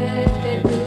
Yeah.